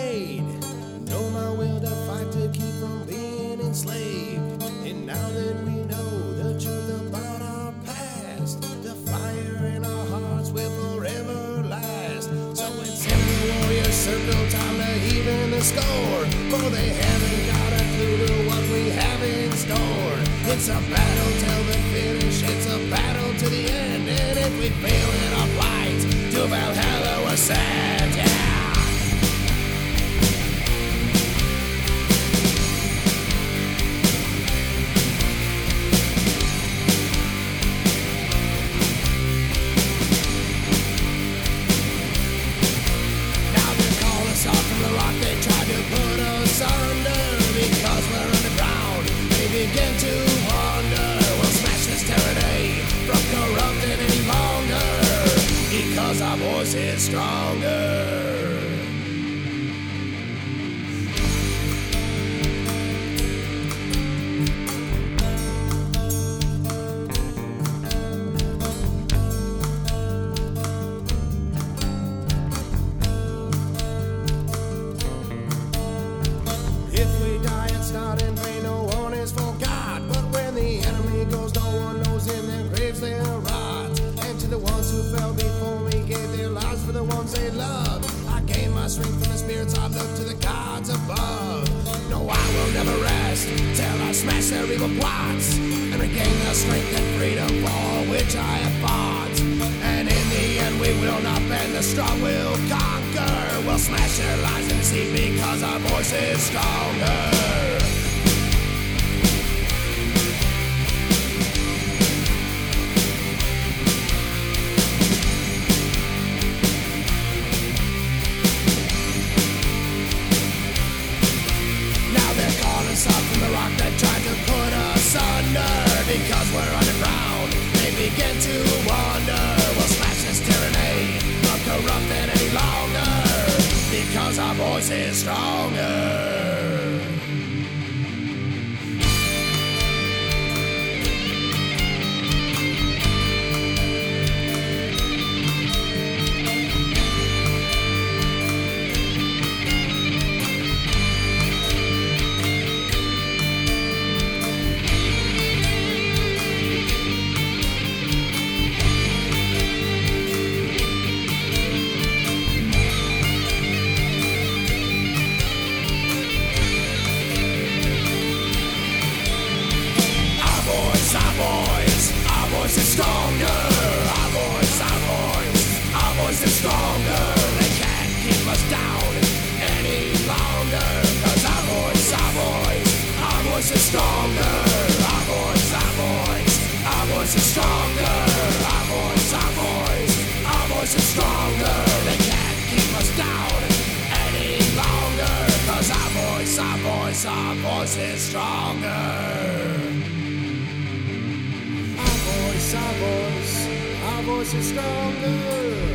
made. Know my will to fight to keep from being enslaved. And now that we know the truth about our past, the fire in our hearts will forever last. So it's in the warrior circle, time to even the score. For they haven't got a clue to what we have in store. It's a battle till the finish, it's a battle to the end. And if we fail in our plight, to Valhalla we're sent. Voice is stronger. Smash their evil plots and regain the strength and freedom for which I have fought. And in the end, we will not bend, the strong will conquer. We'll smash their lies and deceit because our voice is stronger. Voice stronger. Our voice, our voice, our voice is stronger. Our voice, our voice, our voice is stronger. They can't keep us down any longer. Cause our voice, our voice, our voice is stronger. Our voice, our voice, our voice is stronger.